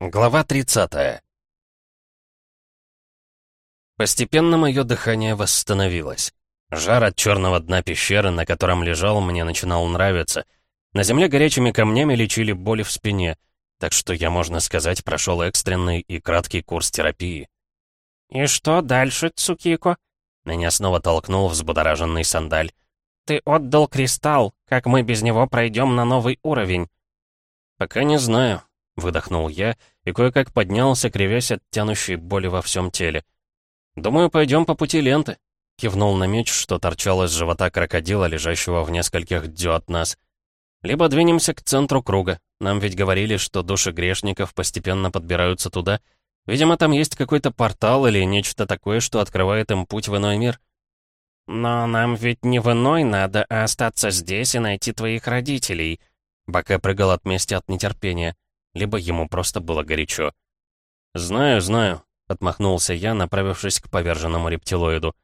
Глава 30 Постепенно мое дыхание восстановилось. Жар от черного дна пещеры, на котором лежал, мне начинал нравиться. На земле горячими камнями лечили боли в спине, так что я, можно сказать, прошел экстренный и краткий курс терапии. «И что дальше, Цукико?» Меня снова толкнул взбудораженный сандаль. «Ты отдал кристалл. Как мы без него пройдем на новый уровень?» «Пока не знаю», Выдохнул я и кое-как поднялся, кривясь от тянущей боли во всем теле. «Думаю, пойдем по пути ленты», — кивнул на меч, что торчал из живота крокодила, лежащего в нескольких дю от нас. «Либо двинемся к центру круга. Нам ведь говорили, что души грешников постепенно подбираются туда. Видимо, там есть какой-то портал или нечто такое, что открывает им путь в иной мир». «Но нам ведь не в иной надо, а остаться здесь и найти твоих родителей». Баке прыгал от мести от нетерпения либо ему просто было горячо. «Знаю, знаю», — отмахнулся я, направившись к поверженному рептилоиду.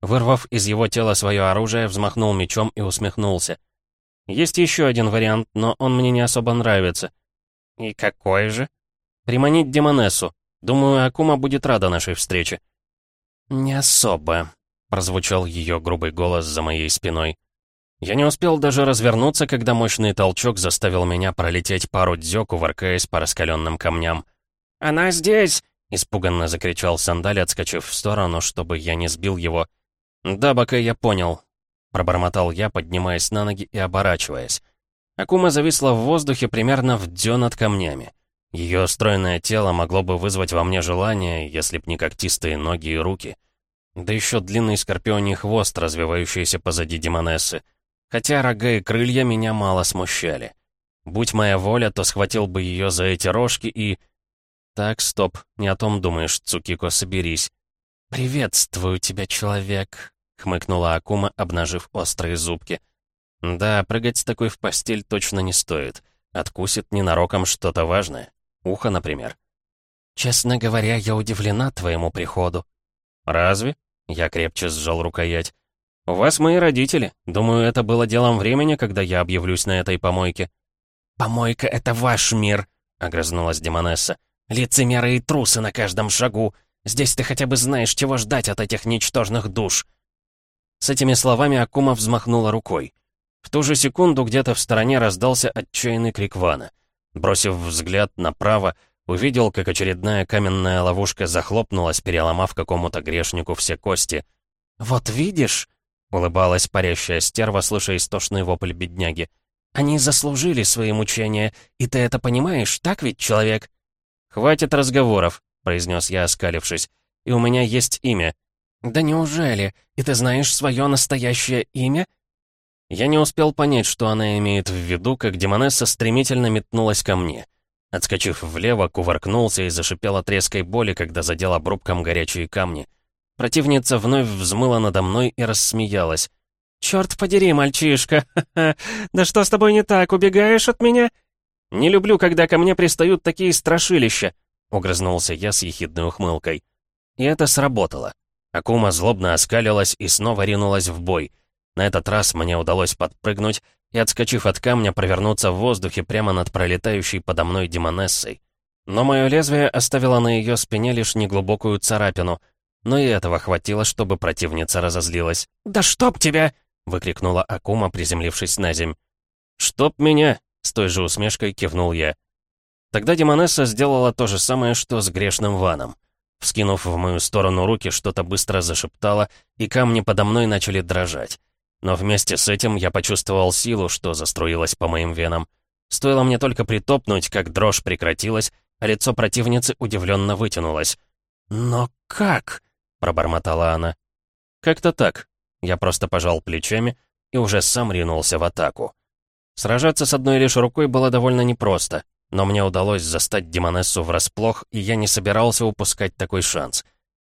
Вырвав из его тела свое оружие, взмахнул мечом и усмехнулся. «Есть еще один вариант, но он мне не особо нравится». «И какой же?» «Приманить Демонессу. Думаю, Акума будет рада нашей встрече». «Не особо», — прозвучал ее грубый голос за моей спиной. Я не успел даже развернуться, когда мощный толчок заставил меня пролететь пару дзё, кувыркаясь по раскаленным камням. «Она здесь!» — испуганно закричал Сандаль, отскочив в сторону, чтобы я не сбил его. «Да, Бака, я понял», — пробормотал я, поднимаясь на ноги и оборачиваясь. Акума зависла в воздухе примерно в дзё над камнями. Ее стройное тело могло бы вызвать во мне желание, если б не когтистые ноги и руки. Да еще длинный скорпионий хвост, развивающийся позади Демонессы. Хотя рога и крылья меня мало смущали. Будь моя воля, то схватил бы ее за эти рожки и... Так, стоп, не о том думаешь, Цукико, соберись. «Приветствую тебя, человек», — хмыкнула Акума, обнажив острые зубки. «Да, прыгать с такой в постель точно не стоит. Откусит ненароком что-то важное. Ухо, например». «Честно говоря, я удивлена твоему приходу». «Разве?» — я крепче сжал рукоять. «У вас мои родители. Думаю, это было делом времени, когда я объявлюсь на этой помойке». «Помойка — это ваш мир», — огрызнулась Демонесса. «Лицемеры и трусы на каждом шагу. Здесь ты хотя бы знаешь, чего ждать от этих ничтожных душ». С этими словами Акума взмахнула рукой. В ту же секунду где-то в стороне раздался отчаянный крик Вана. Бросив взгляд направо, увидел, как очередная каменная ловушка захлопнулась, переломав какому-то грешнику все кости. «Вот видишь?» Улыбалась парящая стерва, слыша истошный вопль бедняги. «Они заслужили свои мучения, и ты это понимаешь, так ведь, человек?» «Хватит разговоров», — произнес я, оскалившись. «И у меня есть имя». «Да неужели? И ты знаешь свое настоящее имя?» Я не успел понять, что она имеет в виду, как Демонесса стремительно метнулась ко мне. Отскочив влево, кувыркнулся и зашипел от резкой боли, когда задел обрубком горячие камни. Противница вновь взмыла надо мной и рассмеялась. «Чёрт подери, мальчишка! Да что с тобой не так, убегаешь от меня?» «Не люблю, когда ко мне пристают такие страшилища», — угрызнулся я с ехидной ухмылкой. И это сработало. Акума злобно оскалилась и снова ринулась в бой. На этот раз мне удалось подпрыгнуть и, отскочив от камня, провернуться в воздухе прямо над пролетающей подо мной демонессой. Но мое лезвие оставило на ее спине лишь неглубокую царапину — но и этого хватило, чтобы противница разозлилась. «Да чтоб тебя!» — выкрикнула Акума, приземлившись на земь. «Чтоб меня!» — с той же усмешкой кивнул я. Тогда Демонесса сделала то же самое, что с грешным Ваном. Вскинув в мою сторону руки, что-то быстро зашептала, и камни подо мной начали дрожать. Но вместе с этим я почувствовал силу, что заструилась по моим венам. Стоило мне только притопнуть, как дрожь прекратилась, а лицо противницы удивленно вытянулось. «Но как?» Пробормотала она. «Как-то так». Я просто пожал плечами и уже сам ринулся в атаку. Сражаться с одной лишь рукой было довольно непросто, но мне удалось застать Демонессу врасплох, и я не собирался упускать такой шанс.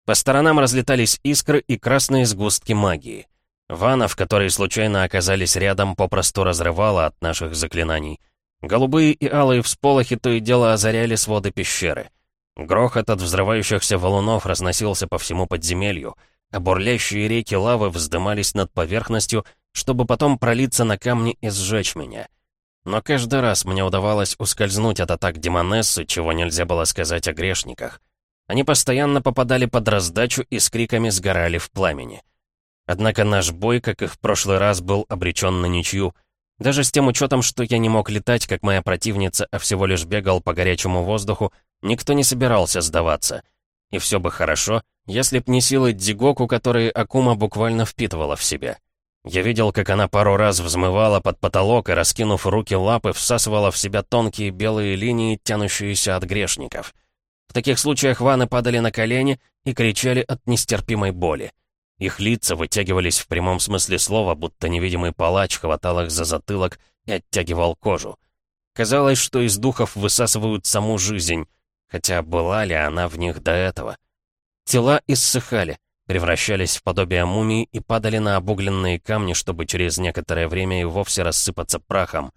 По сторонам разлетались искры и красные сгустки магии. Ванов, которые случайно оказались рядом, попросту разрывало от наших заклинаний. Голубые и алые всполохи то и дело озаряли своды пещеры — Грохот от взрывающихся валунов разносился по всему подземелью, а бурлящие реки лавы вздымались над поверхностью, чтобы потом пролиться на камни и сжечь меня. Но каждый раз мне удавалось ускользнуть от атак демонессы, чего нельзя было сказать о грешниках. Они постоянно попадали под раздачу и с криками сгорали в пламени. Однако наш бой, как и в прошлый раз, был обречен на ничью. Даже с тем учетом, что я не мог летать, как моя противница, а всего лишь бегал по горячему воздуху, никто не собирался сдаваться. И все бы хорошо, если б не силы Дзигоку, которые Акума буквально впитывала в себя. Я видел, как она пару раз взмывала под потолок и, раскинув руки лапы, всасывала в себя тонкие белые линии, тянущиеся от грешников. В таких случаях ваны падали на колени и кричали от нестерпимой боли. Их лица вытягивались в прямом смысле слова, будто невидимый палач хватал их за затылок и оттягивал кожу. Казалось, что из духов высасывают саму жизнь, хотя была ли она в них до этого? Тела иссыхали, превращались в подобие мумий и падали на обугленные камни, чтобы через некоторое время и вовсе рассыпаться прахом.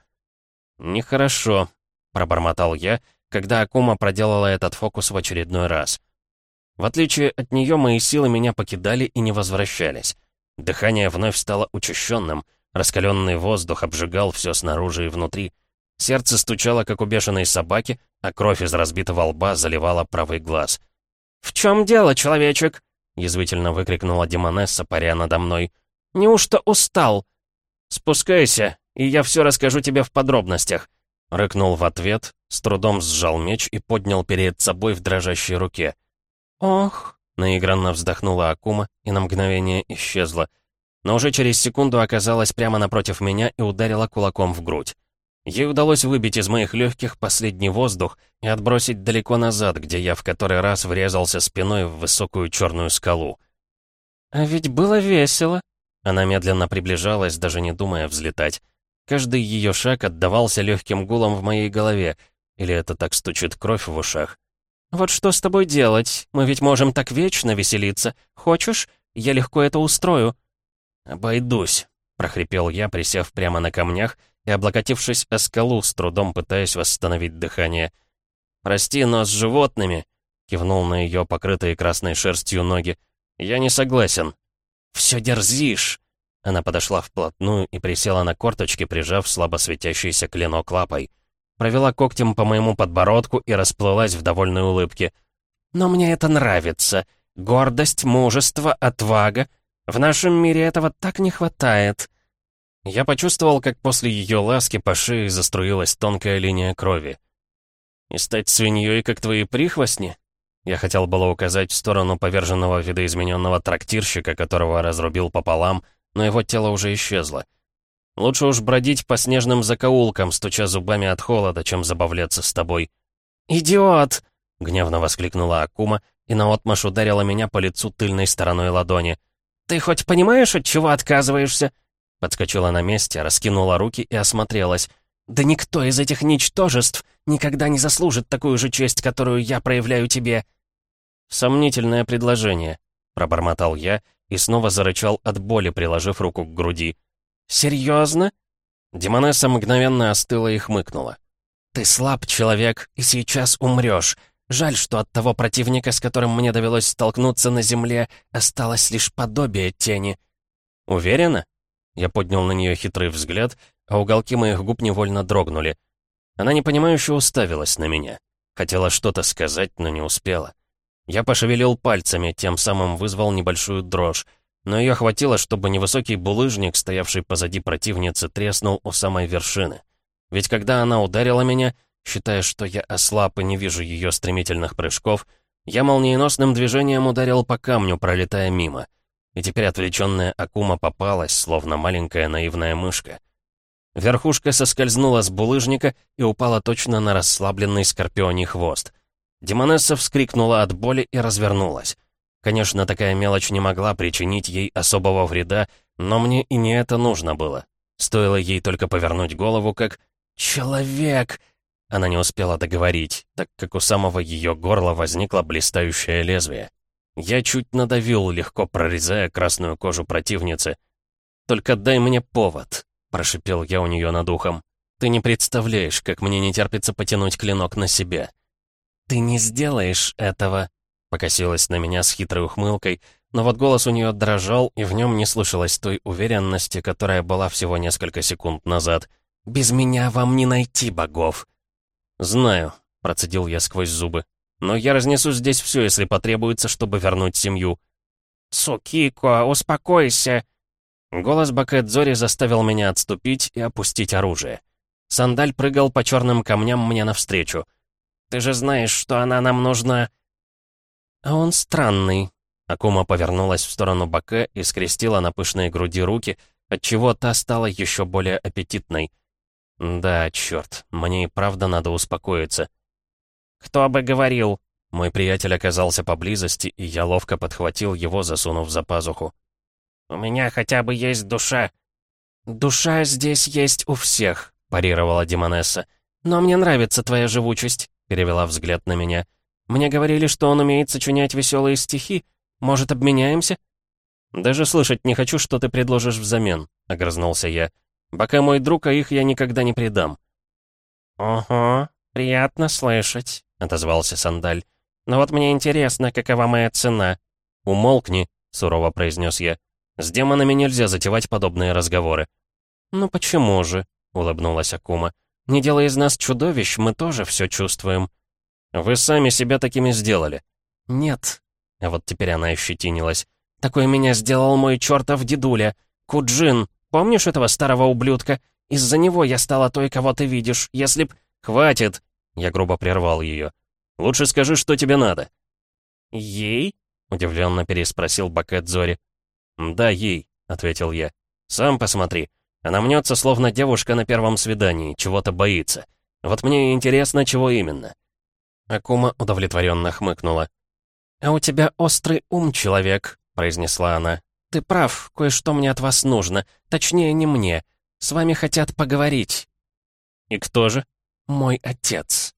«Нехорошо», — пробормотал я, когда Акума проделала этот фокус в очередной раз. В отличие от нее, мои силы меня покидали и не возвращались. Дыхание вновь стало учащенным, раскаленный воздух обжигал все снаружи и внутри. Сердце стучало, как у бешеной собаки, а кровь из разбитого лба заливала правый глаз. «В чем дело, человечек?» — язвительно выкрикнула Демонесса, паря надо мной. «Неужто устал?» «Спускайся, и я все расскажу тебе в подробностях», — рыкнул в ответ, с трудом сжал меч и поднял перед собой в дрожащей руке. «Ох!» — наигранно вздохнула Акума и на мгновение исчезла. Но уже через секунду оказалась прямо напротив меня и ударила кулаком в грудь. Ей удалось выбить из моих легких последний воздух и отбросить далеко назад, где я в который раз врезался спиной в высокую черную скалу. «А ведь было весело!» Она медленно приближалась, даже не думая взлетать. Каждый ее шаг отдавался легким гулом в моей голове, или это так стучит кровь в ушах. «Вот что с тобой делать? Мы ведь можем так вечно веселиться. Хочешь? Я легко это устрою». «Обойдусь», — прохрипел я, присев прямо на камнях и облокотившись о скалу, с трудом пытаясь восстановить дыхание. «Прости, но с животными», — кивнул на ее покрытые красной шерстью ноги, — «я не согласен». «Все дерзишь!» Она подошла вплотную и присела на корточки, прижав слабо светящийся клинок лапой. Провела когтем по моему подбородку и расплылась в довольной улыбке. «Но мне это нравится. Гордость, мужество, отвага. В нашем мире этого так не хватает». Я почувствовал, как после ее ласки по шее заструилась тонкая линия крови. «И стать свиньей, как твои прихвостни?» Я хотел было указать в сторону поверженного видоизмененного трактирщика, которого разрубил пополам, но его тело уже исчезло. Лучше уж бродить по снежным закоулкам, стуча зубами от холода, чем забавляться с тобой. «Идиот!» — гневно воскликнула Акума и наотмашь ударила меня по лицу тыльной стороной ладони. «Ты хоть понимаешь, от чего отказываешься? Подскочила на месте, раскинула руки и осмотрелась. «Да никто из этих ничтожеств никогда не заслужит такую же честь, которую я проявляю тебе!» «Сомнительное предложение», — пробормотал я и снова зарычал от боли, приложив руку к груди. «Серьезно?» Демонесса мгновенно остыла и хмыкнула. «Ты слаб, человек, и сейчас умрешь. Жаль, что от того противника, с которым мне довелось столкнуться на земле, осталось лишь подобие тени». «Уверена?» Я поднял на нее хитрый взгляд, а уголки моих губ невольно дрогнули. Она непонимающе уставилась на меня. Хотела что-то сказать, но не успела. Я пошевелил пальцами, тем самым вызвал небольшую дрожь, но ее хватило, чтобы невысокий булыжник, стоявший позади противницы, треснул у самой вершины. Ведь когда она ударила меня, считая, что я ослаб и не вижу ее стремительных прыжков, я молниеносным движением ударил по камню, пролетая мимо и теперь отвлеченная Акума попалась, словно маленькая наивная мышка. Верхушка соскользнула с булыжника и упала точно на расслабленный скорпионий хвост. Демонесса вскрикнула от боли и развернулась. Конечно, такая мелочь не могла причинить ей особого вреда, но мне и не это нужно было. Стоило ей только повернуть голову, как «Человек!» Она не успела договорить, так как у самого ее горла возникло блистающее лезвие. Я чуть надавил, легко прорезая красную кожу противницы. «Только дай мне повод», — прошипел я у нее над ухом. «Ты не представляешь, как мне не терпится потянуть клинок на себя». «Ты не сделаешь этого», — покосилась на меня с хитрой ухмылкой, но вот голос у нее дрожал, и в нем не слышалось той уверенности, которая была всего несколько секунд назад. Без меня вам не найти богов». «Знаю», — процедил я сквозь зубы. «Но я разнесу здесь все, если потребуется, чтобы вернуть семью». «Цукико, успокойся!» Голос Бакэдзори заставил меня отступить и опустить оружие. Сандаль прыгал по черным камням мне навстречу. «Ты же знаешь, что она нам нужна...» «А он странный». Акума повернулась в сторону Баке и скрестила на пышной груди руки, отчего та стала еще более аппетитной. «Да, черт, мне и правда надо успокоиться». «Кто бы говорил?» Мой приятель оказался поблизости, и я ловко подхватил его, засунув за пазуху. «У меня хотя бы есть душа». «Душа здесь есть у всех», — парировала Демонесса. «Но мне нравится твоя живучесть», — перевела взгляд на меня. «Мне говорили, что он умеет сочинять веселые стихи. Может, обменяемся?» «Даже слышать не хочу, что ты предложишь взамен», — огрызнулся я. «Пока мой друг, а их я никогда не предам». «Ого, приятно слышать», — отозвался Сандаль. «Но вот мне интересно, какова моя цена?» «Умолкни», — сурово произнес я. «С демонами нельзя затевать подобные разговоры». «Ну почему же?» — улыбнулась Акума. «Не делая из нас чудовищ, мы тоже все чувствуем». «Вы сами себя такими сделали». «Нет». А вот теперь она ощетинилась. «Такой меня сделал мой чертов дедуля. Куджин, помнишь этого старого ублюдка? Из-за него я стала той, кого ты видишь. Если б...» «Хватит!» Я грубо прервал ее. «Лучше скажи, что тебе надо». «Ей?» — удивленно переспросил Бакет Зори. «Да, ей», — ответил я. «Сам посмотри. Она мнется, словно девушка на первом свидании, чего-то боится. Вот мне интересно, чего именно». Акума удовлетворенно хмыкнула. «А у тебя острый ум, человек», — произнесла она. «Ты прав, кое-что мне от вас нужно. Точнее, не мне. С вами хотят поговорить». «И кто же?» «Мой отец».